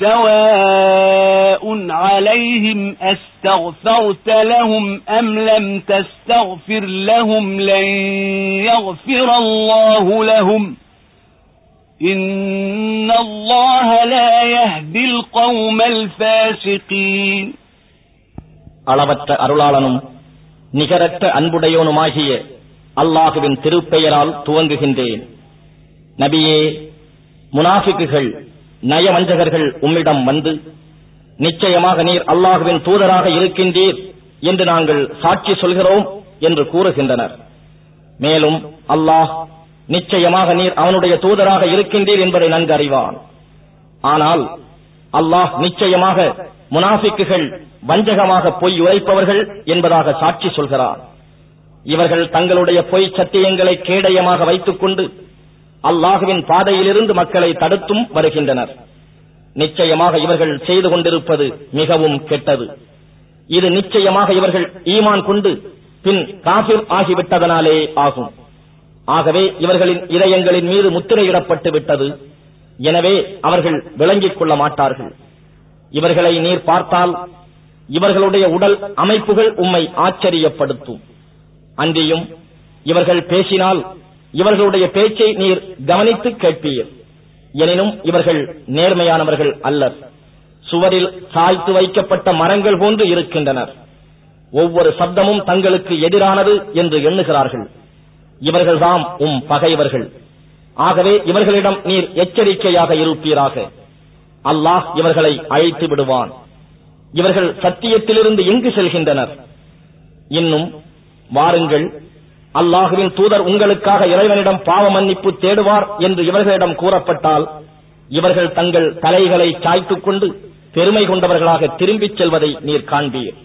سواء عليهم أستغفرت لهم أم لم تستغفر لهم لن يغفر الله لهم إن الله لا يهدي القوم الفاسقين அளவற்ற அருளாளனும் நிகரற்ற அன்புடையோனுமாகிய அல்லாஹுவின் திருப்பெயரால் துவங்குகின்றேன் நபியே முனாஃபிக்குகள் நயவஞ்சகர்கள் உம்மிடம் வந்து நிச்சயமாக நீர் அல்லாஹுவின் தூதராக இருக்கின்றீர் என்று நாங்கள் சாட்சி சொல்கிறோம் என்று கூறுகின்றனர். மேலும் அல்லாஹ் நிச்சயமாக நீர் அவனுடைய தூதராக இருக்கின்றீர் என்பதை நன்கு அறிவான். ஆனால் அல்லாஹ் நிச்சயமாக முனாஃபிக்குகள் வஞ்சகமாக பொய் உரைப்பவர்கள் என்பதாக சாட்சி சொல்கிறார் இவர்கள் தங்களுடைய பொய் சத்தியங்களை கேடயமாக வைத்துக் கொண்டு அல்லாஹுவின் பாதையிலிருந்து மக்களை தடுத்தும் வருகின்றனர். நிச்சயமாக இவர்கள் செய்து கொண்டிருப்பது மிகவும் கெட்டது. இது நிச்சயமாக இவர்கள் ஈமான் கொண்டு பின் காபிர் ஆகிவிட்டதனாலே ஆகும். ஆகவே இவர்களின் இதயங்களின் மீது முத்திரையிடப்பட்டு விட்டது. எனவே அவர்கள் விளங்கிக் கொள்ள மாட்டார்கள். இவர்களை நீர் பார்த்தால் இவர்களுடைய உடல் அமைப்புகள் உம்மை ஆச்சரியப்படுத்தும். அன்றியும் இவர்கள் பேசினால் இவர்களுடைய பேச்சை நீர் கவனித்து கேட்பீர். எனினும் இவர்கள் நேர்மையானவர்கள் அல்லர். சுவரில் சாய்த்து வைக்கப்பட்ட மரங்கள் போன்று இருக்கின்றனர். ஒவ்வொரு சப்தமும் தங்களுக்கு எதிரானது என்று எண்ணுகிறார்கள். இவர்கள்தாம் உம் பகைவர்கள். ஆகவே இவர்களிடம் நீர் எச்சரிக்கையாக இருப்பீராக. அல்லாஹ் இவர்களை அழைத்து விடுவான். இவர்கள் சத்தியத்திலிருந்து எங்கு செல்கின்றனர்? இன்னும் வாருங்கள் அல்லாஹுவின் தூதர் உங்களுக்காக இறைவனிடம் பாவ மன்னிப்பு தேடுவார் என்று இவர்களிடம் கூறப்பட்டால் இவர்கள் தங்கள் தலைகளை சாய்த்துக் கொண்டு பெருமை கொண்டவர்களாக திரும்பிச் செல்வதை நீர் காண்பீர்.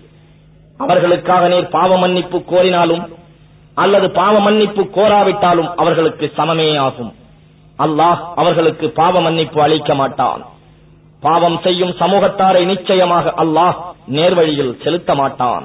அவர்களுக்காக நீர் பாவ மன்னிப்பு கோரினாலும் அல்லது பாவ மன்னிப்பு கோராவிட்டாலும் அவர்களுக்கு சமமே ஆகும். அல்லாஹ் அவர்களுக்கு பாவ மன்னிப்பு அளிக்க மாட்டான். பாவம் செய்யும் சமூகத்தாரை நிச்சயமாக அல்லாஹ் நேர்வழியில் செலுத்த மாட்டான்.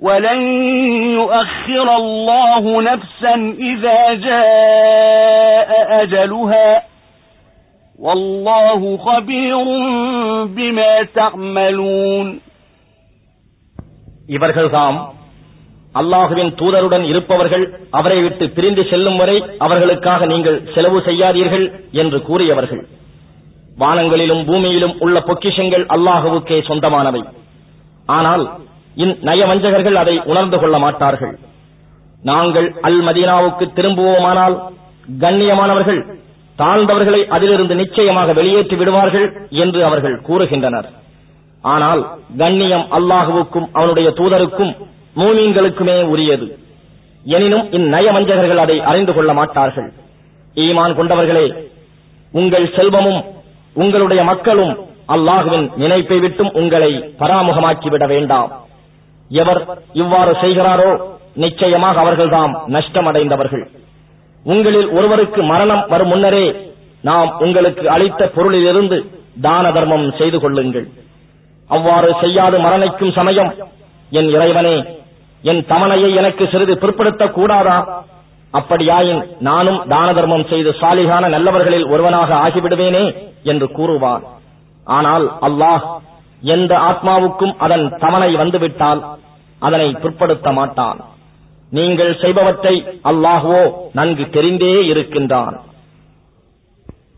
ولن يؤخر الله نفسا إذا جاء أجلها والله خبير بما تعملون இவர்கள்தாம் அல்லாஹுவின் தூதருடன் இருப்பவர்கள் அவரை விட்டு பிரிந்து செல்லும் வரை அவர்களுக்காக நீங்கள் செலவு செய்யாதீர்கள் என்று கூறியவர்கள் வானங்களிலும் பூமியிலும் உள்ள பொக்கிஷங்கள் அல்லாஹுவுக்கே சொந்தமானவை ஆனால் இந்நயவஞ்சகர்கள் அதை உணர்ந்து கொள்ள மாட்டார்கள். நாங்கள் அல் மதீனாவுக்கு திரும்புவோமானால் கண்ணியமானவர்கள் தாழ்ந்தவர்களை அதிலிருந்து நிச்சயமாக வெளியேற்றி விடுவார்கள் என்று அவர்கள் கூறுகின்றனர். ஆனால் கண்ணியம் அல்லாஹுவுக்கும் அவனுடைய தூதருக்கும் மூமீன்களுக்குமே உரியது. எனினும் இந்நயவஞ்சகர்கள் அதை அறிந்து கொள்ள மாட்டார்கள். ஈமான் கொண்டவர்களே உங்கள் செல்வமும் உங்களுடைய மக்களும் அல்லாஹுவின் நினைப்பை விட்டும் உங்களை பராமுகமாக்கிவிட வேண்டாம். எவர் இவ்வாறு செய்கிறாரோ நிச்சயமாக அவர்கள்தாம் நஷ்டமடைந்தவர்கள். உங்களில் ஒருவருக்கு மரணம் வரும் முன்னரே நாம் உங்களுக்கு அளித்த பொருளிலிருந்து தான தர்மம் செய்து கொள்ளுங்கள். அவ்வாறு செய்யாது மரணிக்கும் சமயம். என் இறைவனே என் தமனையை எனக்கு சிறிது பிற்படுத்தக் கூடாதா? அப்படியாயின் நானும் தான தர்மம் செய்து சாலிகான நல்லவர்களில் ஒருவனாக ஆகிவிடுவேனே என்று கூறுவார் ஆனால் அல்லாஹ் எந்த ஆத்மாவுக்கும் அதன் தமனை வந்துவிட்டால் அதனை பிற்படுத்த மாட்டான். நீங்கள் செய்பவற்றை அல்லாஹுவோ நன்கு தெரிந்தே இருக்கின்றான்.